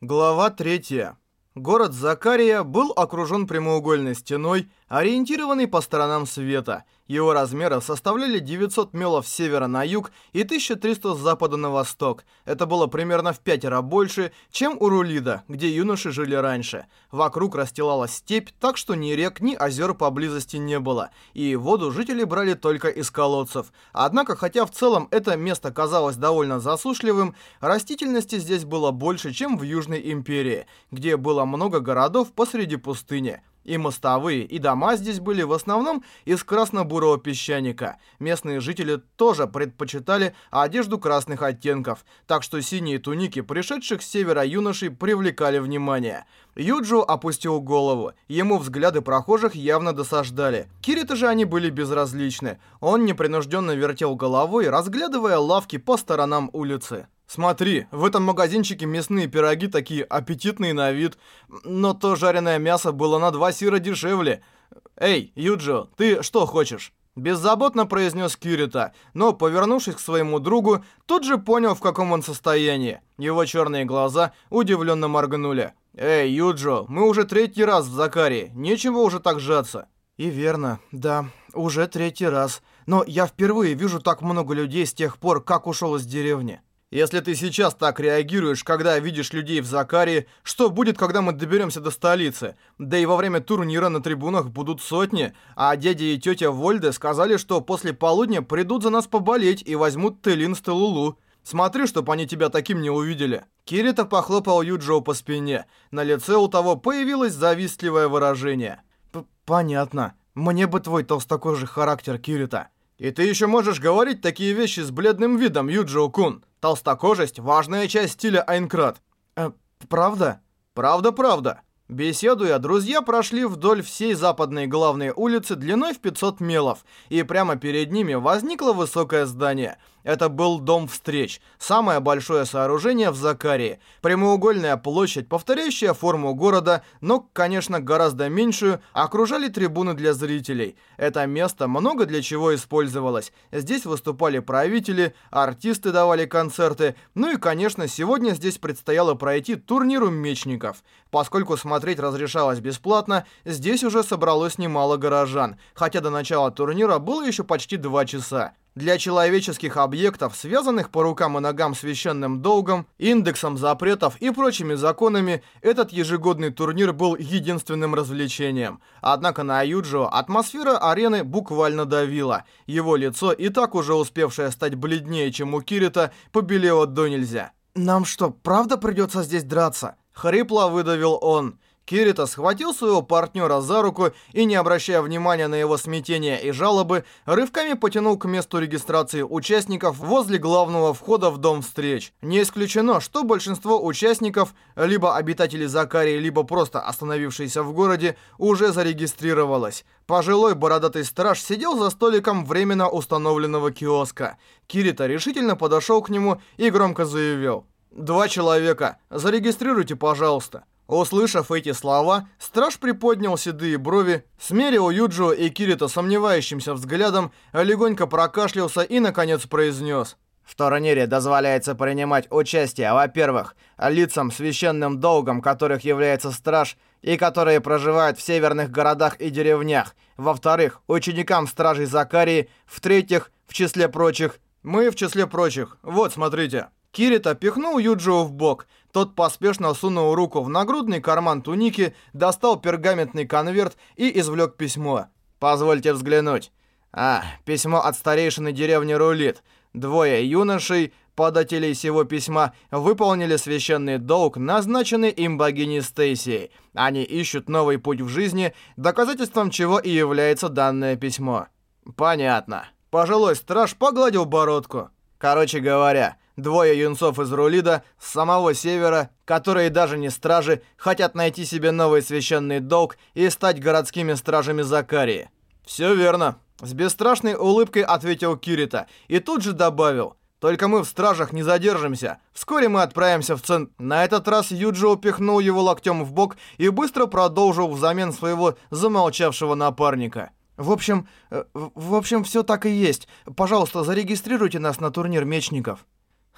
Глава 3. Город Закария был окружен прямоугольной стеной, ориентированный по сторонам света. Его размеры составляли 900 мелов с севера на юг и 1300 с запада на восток. Это было примерно в пятеро больше, чем у Рулида, где юноши жили раньше. Вокруг расстилалась степь, так что ни рек, ни озер поблизости не было, и воду жители брали только из колодцев. Однако, хотя в целом это место казалось довольно засушливым, растительности здесь было больше, чем в Южной Империи, где было много городов посреди пустыни и мостовые, и дома здесь были в основном из красно-бурого песчаника. Местные жители тоже предпочитали одежду красных оттенков, так что синие туники пришедших с севера юношей привлекали внимание. Юджу опустил голову. Ему взгляды прохожих явно досаждали. Кирита же они были безразличны. Он непринужденно вертел головой, разглядывая лавки по сторонам улицы. Смотри, в этом магазинчике мясные пироги такие аппетитные на вид, но то жареное мясо было на два сира дешевле. Эй, Юджо, ты что хочешь? Беззаботно произнес Кирита, но, повернувшись к своему другу, тут же понял, в каком он состоянии. Его черные глаза удивленно моргнули. «Эй, Юджо, мы уже третий раз в Закарии, нечего уже так жаться». «И верно, да, уже третий раз. Но я впервые вижу так много людей с тех пор, как ушел из деревни». Если ты сейчас так реагируешь, когда видишь людей в Закарии, что будет, когда мы доберемся до столицы? Да и во время турнира на трибунах будут сотни, а дядя и тетя Вольде сказали, что после полудня придут за нас поболеть и возьмут Телин с Телулу. Смотри, чтоб они тебя таким не увидели». Кирита похлопал Юджио по спине. На лице у того появилось завистливое выражение. «Понятно. Мне бы твой толстокожий характер, Кирита». «И ты еще можешь говорить такие вещи с бледным видом, Юджио-кун. Толстокожесть – важная часть стиля Айнкрат». Э, «Правда?» «Правда, правда». Беседуя, друзья прошли вдоль всей западной главной улицы длиной в 500 мелов, и прямо перед ними возникло высокое здание – это был дом встреч, самое большое сооружение в Закарии, прямоугольная площадь, повторяющая форму города, но, конечно, гораздо меньшую, окружали трибуны для зрителей. Это место много для чего использовалось. Здесь выступали правители, артисты давали концерты, ну и, конечно, сегодня здесь предстояло пройти турниру мечников. Поскольку смотреть разрешалось бесплатно, здесь уже собралось немало горожан, хотя до начала турнира было еще почти два часа для человеческих объектов, связанных по рукам и ногам священным долгом, индексом запретов и прочими законами, этот ежегодный турнир был единственным развлечением. Однако на Юджио атмосфера арены буквально давила. Его лицо, и так уже успевшее стать бледнее, чем у Кирита, побелело до нельзя. «Нам что, правда придется здесь драться?» — хрипло выдавил он. Кирита схватил своего партнера за руку и, не обращая внимания на его смятение и жалобы, рывками потянул к месту регистрации участников возле главного входа в дом встреч. Не исключено, что большинство участников, либо обитатели Закарии, либо просто остановившиеся в городе, уже зарегистрировалось. Пожилой бородатый страж сидел за столиком временно установленного киоска. Кирита решительно подошел к нему и громко заявил. «Два человека. Зарегистрируйте, пожалуйста». Услышав эти слова, страж приподнял седые брови, смерил Юджио и Кирита сомневающимся взглядом, легонько прокашлялся и, наконец, произнес. В турнире дозволяется принимать участие, во-первых, лицам священным долгом, которых является страж, и которые проживают в северных городах и деревнях, во-вторых, ученикам стражей Закарии, в-третьих, в числе прочих, мы в числе прочих, вот смотрите. Кирита пихнул Юджио в бок. Тот поспешно сунул руку в нагрудный карман туники, достал пергаментный конверт и извлек письмо. «Позвольте взглянуть». «А, письмо от старейшины деревни Рулит. Двое юношей, подателей сего письма, выполнили священный долг, назначенный им богиней Стейсией. Они ищут новый путь в жизни, доказательством чего и является данное письмо». «Понятно». Пожилой страж погладил бородку. «Короче говоря...» Двое юнцов из Рулида, с самого севера, которые даже не стражи, хотят найти себе новый священный долг и стать городскими стражами Закарии. «Все верно», — с бесстрашной улыбкой ответил Кирита и тут же добавил. «Только мы в стражах не задержимся. Вскоре мы отправимся в центр». На этот раз Юджи упихнул его локтем в бок и быстро продолжил взамен своего замолчавшего напарника. В общем, э, в общем, все так и есть. Пожалуйста, зарегистрируйте нас на турнир мечников.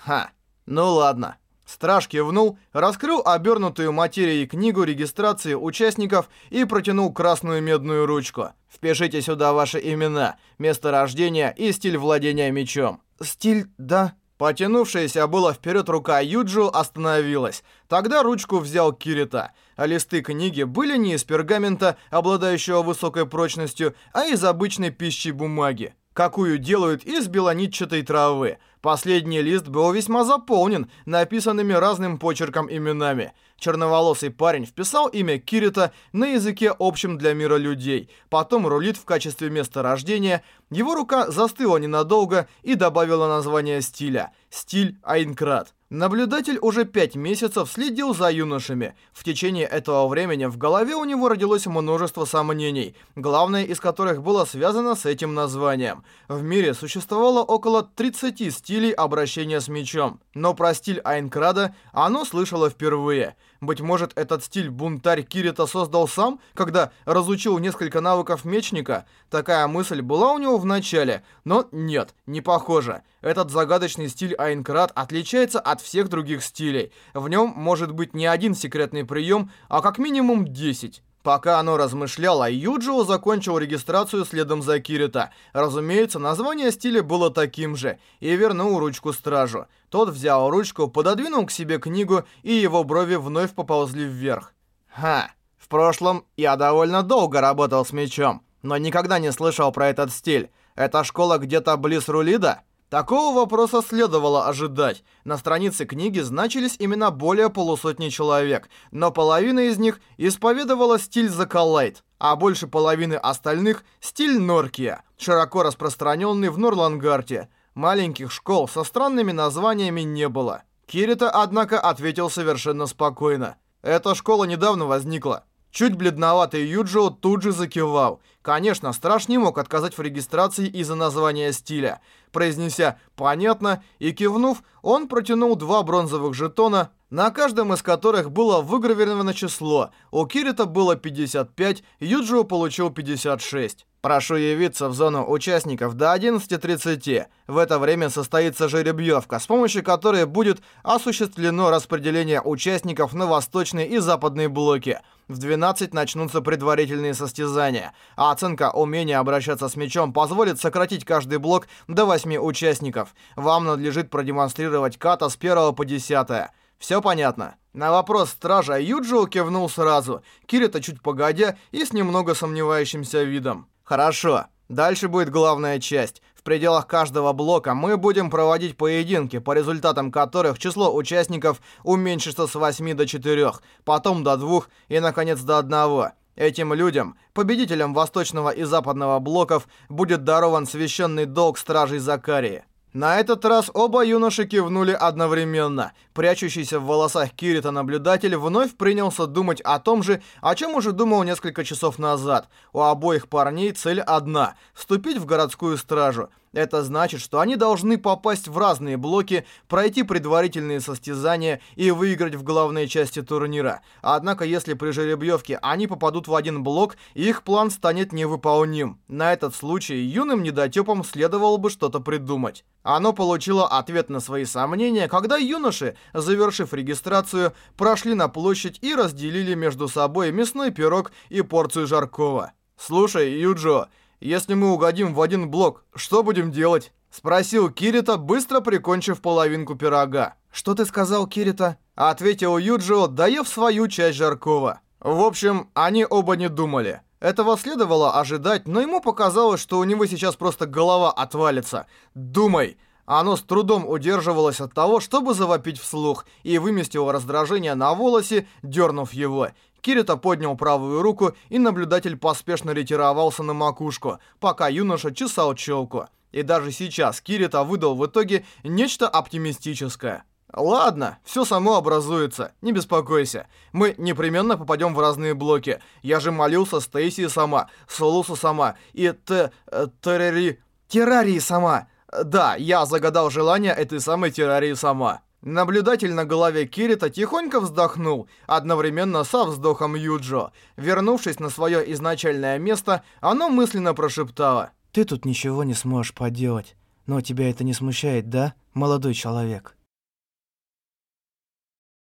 Ха, ну ладно. Страж кивнул, раскрыл обернутую материей книгу регистрации участников и протянул красную медную ручку. «Впишите сюда ваши имена, место рождения и стиль владения мечом». «Стиль, да». Потянувшаяся была вперед рука Юджу остановилась. Тогда ручку взял Кирита. А листы книги были не из пергамента, обладающего высокой прочностью, а из обычной пищи бумаги, какую делают из белонитчатой травы – Последний лист был весьма заполнен написанными разным почерком именами – Черноволосый парень вписал имя Кирита на языке общем для мира людей, потом рулит в качестве места рождения. Его рука застыла ненадолго и добавила название стиля – стиль Айнкрат. Наблюдатель уже пять месяцев следил за юношами. В течение этого времени в голове у него родилось множество сомнений, главное из которых было связано с этим названием. В мире существовало около 30 стилей обращения с мечом, но про стиль Айнкрада оно слышало впервые – быть может, этот стиль бунтарь Кирита создал сам, когда разучил несколько навыков мечника? Такая мысль была у него в начале, но нет, не похоже. Этот загадочный стиль Айнкрат отличается от всех других стилей. В нем может быть не один секретный прием, а как минимум 10. Пока оно размышляло, Юджио закончил регистрацию следом за Кирита. Разумеется, название стиля было таким же, и вернул ручку стражу. Тот взял ручку, пододвинул к себе книгу, и его брови вновь поползли вверх. «Ха, в прошлом я довольно долго работал с мечом, но никогда не слышал про этот стиль. Это школа где-то близ Рулида?» Такого вопроса следовало ожидать. На странице книги значились имена более полусотни человек, но половина из них исповедовала стиль Закалайт, а больше половины остальных – стиль Норкия, широко распространенный в Норлангарте. Маленьких школ со странными названиями не было. Кирита, однако, ответил совершенно спокойно. «Эта школа недавно возникла. Чуть бледноватый Юджио тут же закивал. Конечно, Страж не мог отказать в регистрации из-за названия стиля. Произнеся «понятно» и кивнув, он протянул два бронзовых жетона, на каждом из которых было выгравировано число. У Кирита было 55, Юджио получил 56. Прошу явиться в зону участников до 11.30. В это время состоится жеребьевка, с помощью которой будет осуществлено распределение участников на восточные и западные блоки. В 12 начнутся предварительные состязания, а оценка умения обращаться с мечом позволит сократить каждый блок до 8 участников. Вам надлежит продемонстрировать ката с 1 по 10. Все понятно? На вопрос стража Юджио кивнул сразу, Кирита чуть погодя и с немного сомневающимся видом. Хорошо. Дальше будет главная часть. В пределах каждого блока мы будем проводить поединки, по результатам которых число участников уменьшится с 8 до 4, потом до 2 и, наконец, до 1. Этим людям, победителям Восточного и Западного блоков, будет дарован священный долг Стражей Закарии. На этот раз оба юноши кивнули одновременно. Прячущийся в волосах Кирита наблюдатель вновь принялся думать о том же, о чем уже думал несколько часов назад. У обоих парней цель одна — вступить в городскую стражу. Это значит, что они должны попасть в разные блоки, пройти предварительные состязания и выиграть в главной части турнира. Однако, если при жеребьевке они попадут в один блок, их план станет невыполним. На этот случай юным недотепам следовало бы что-то придумать. Оно получило ответ на свои сомнения, когда юноши, завершив регистрацию, прошли на площадь и разделили между собой мясной пирог и порцию жаркого. «Слушай, Юджо, если мы угодим в один блок, что будем делать?» Спросил Кирита, быстро прикончив половинку пирога. «Что ты сказал, Кирита?» Ответил Юджио, даев свою часть жаркова. В общем, они оба не думали. Этого следовало ожидать, но ему показалось, что у него сейчас просто голова отвалится. «Думай!» Оно с трудом удерживалось от того, чтобы завопить вслух, и выместило раздражение на волосе, дернув его. Кирита поднял правую руку, и наблюдатель поспешно ретировался на макушку, пока юноша чесал челку. И даже сейчас Кирита выдал в итоге нечто оптимистическое. «Ладно, все само образуется, не беспокойся. Мы непременно попадем в разные блоки. Я же молился Стейси сама, Солусу сама и Т... Э, Террори... Террарии сама. Да, я загадал желание этой самой Террарии сама». Наблюдатель на голове Кирита тихонько вздохнул, одновременно со вздохом Юджо. Вернувшись на свое изначальное место, оно мысленно прошептало. «Ты тут ничего не сможешь поделать, но тебя это не смущает, да, молодой человек?»